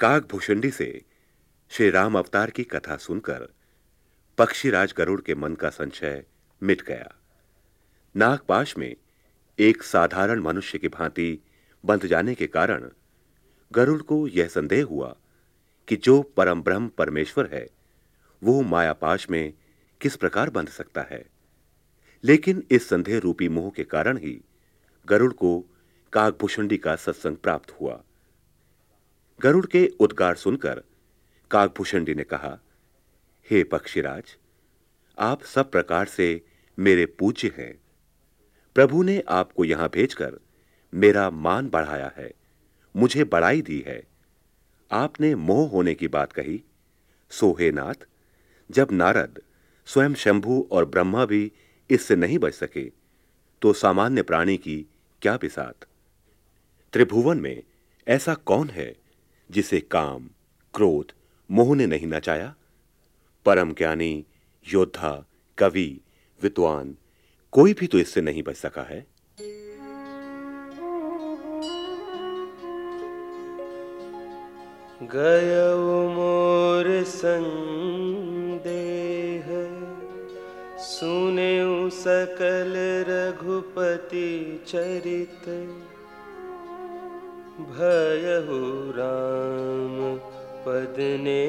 काकभूषुंडी से श्री राम अवतार की कथा सुनकर पक्षीराज गरुड़ के मन का संशय मिट गया। नागपाश में एक साधारण मनुष्य की भांति बंध जाने के कारण गरुड़ को यह संदेह हुआ कि जो परम ब्रह्म परमेश्वर है, वो मायापाश में किस प्रकार बंध सकता है। लेकिन इस संदेह रूपी मोह के कारण ही गरुड़ को काकभूषुंडी का सत्संग प्राप्त हुआ। गरुड़ के उद्गार सुनकर काकभूषुंडी ने कहा, हे पक्षीराज, आप सब प्रकार से मेरे पूज्य हैं। प्रभु ने आपको यहाँ भेजकर मेरा मान बढ़ाया है, मुझे बड़ाई दी है। आपने मोह होने की बात कही। सोहे नाथ, जब नारद, स्वयं शंभु और ब्रह्मा भी इससे नहीं बच सके तो सामान्य प्राणी की क्या बिसात? त्रिभुवन में ऐसा कौन है जिसे काम, क्रोध, मोह ने नहीं नचाया। परम ज्ञानी, योद्धा, कवि, विद्वान, कोई भी तो इससे नहीं बच सका है। गय मोर संदेह सुने सकल रघुपति चरित। भयहु राम पदने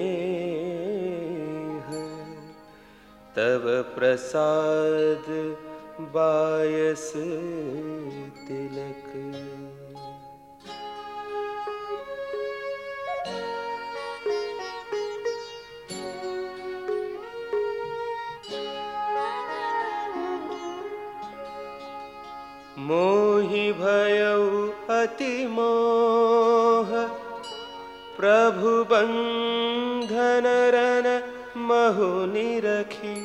तब प्रसाद बायस तिलक। मोहि भयउ अति मोह प्रभु बंधन रन महु निरखी।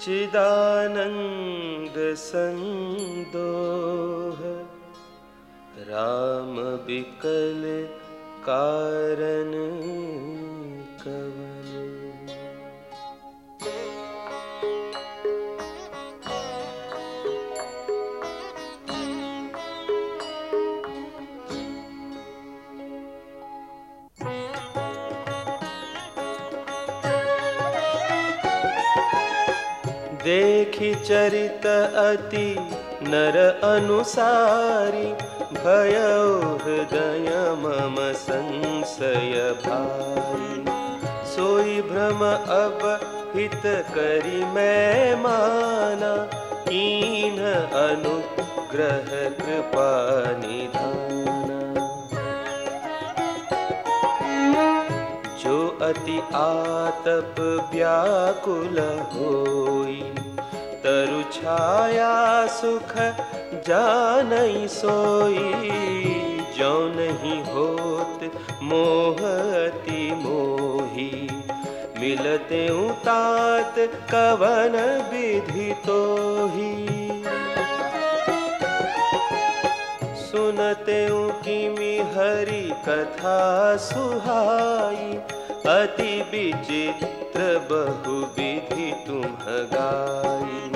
चिदानंद संदोह राम बिकल कारण कवन देखि चरित अति नर अनुसारी, भय हृदय मम संशय भाई सोई भ्रम अब हित करी मैं माना कीन अनुग्रह कृपा निधाना। जो अति आतप व्याकुल होई, तरु छाया सुख जानई सोई। जो नहीं होत मोहति मोही मिलते उतात कवन विधि तो ही सुनते किमि हरि कथा सुहाई। अति विचित्र बहु विधि तुम गाई।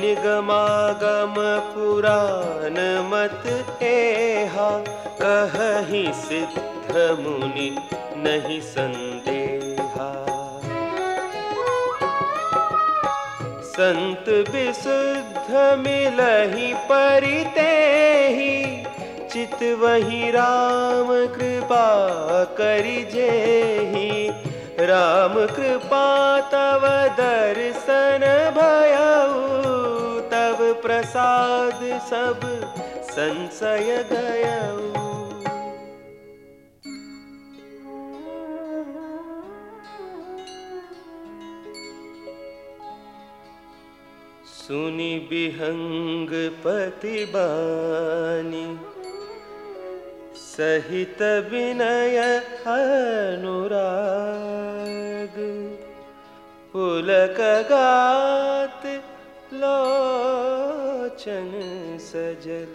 निगमागम पुराण मत एहा, कहि सिद्ध मुनि नहीं संदेहा। संत विशुद्ध मिलहि परिते ही चित वही राम कृपा करि जेहि। राम कृपा तव दर्शन भयऊ तब प्रसाद सब संशय गयऊ। सुनि विहंग पति बानी सहित विनय अनुराग। पुलक गात लोचन सजल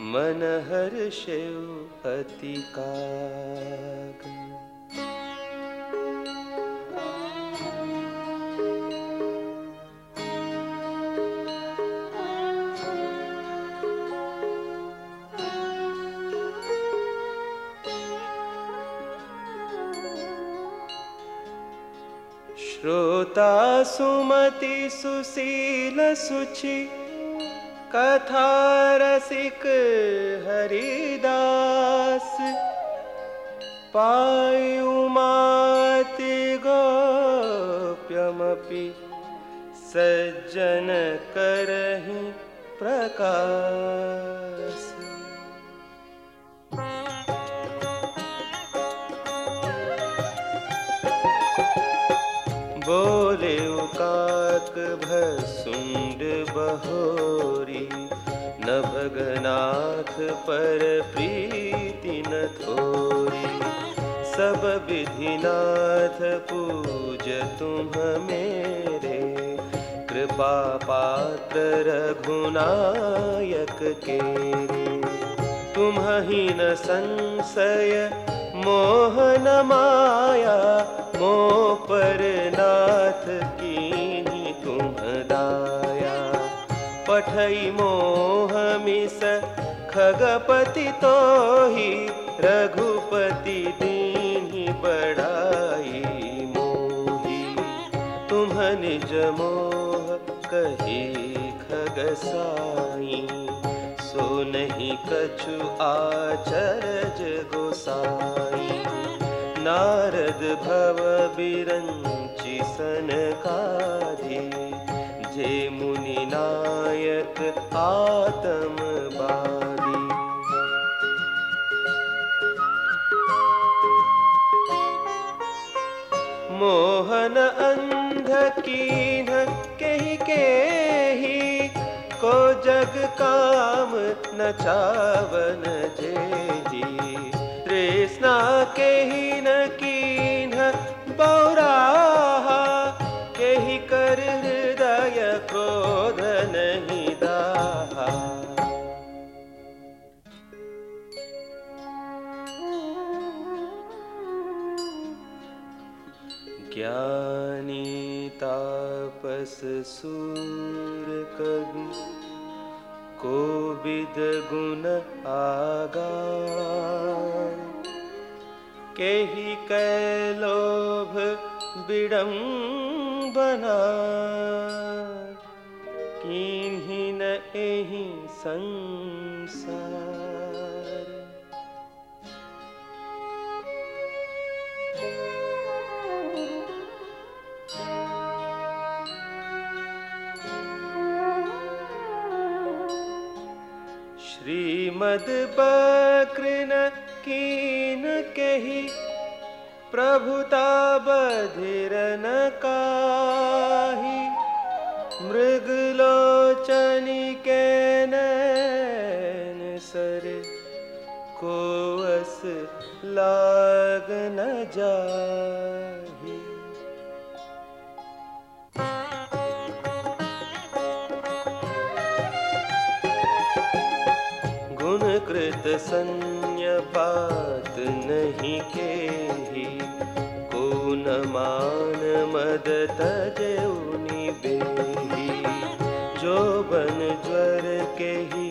मन हर्षेउ अति काग। श्रोता सुमति सुशील सुचि कथा रसिक हरिदास। पायुमाति गोप्यमपि सज्जन करहि प्रकाश। बहोरी नभगनाथ पर प्रीति न थोरी। सब विधिनाथ पूज तुम मेरे, कृपा पात्र रघुनायक के तुम ही न संशय, मोहन माया, मोह पर नाथ पठई मोह मिस, खगपति तो ही रघुपति दीन बड़ाई मोही। तुम निज मोह कही खगसाई, सो नहीं कछु आचरज गोसाई। नारद भव बिरंचि जग काम न चावन जेही। तृष्णा केही न कीन बौराहा केही कर हृदय क्रोध नहीं दाहा। ज्ञानी तापस सूर कवि को विद गुण के ही कैलोभ विडम्बना किन्हीं न एही संसार। श्रीमद बकृन कीन कही प्रभुता बधिरन काही मृगलोचनी के नैन सर को अस लाग न जाही कृत संय बात नहीं के ही को न मान मद तजउनि बेही। जो बन ज्वर के ही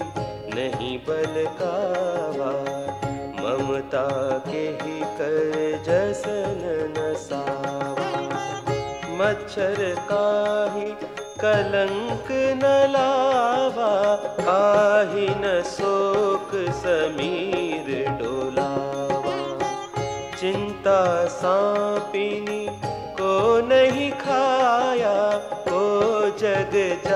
नहीं बल कावा। ममता के ही कर जसन न सावा। मच्छर काही कलंक न लावा आहि न शोक समीर डोलावा। चिंता सांपिनी को नहीं खाया को जग व्यापी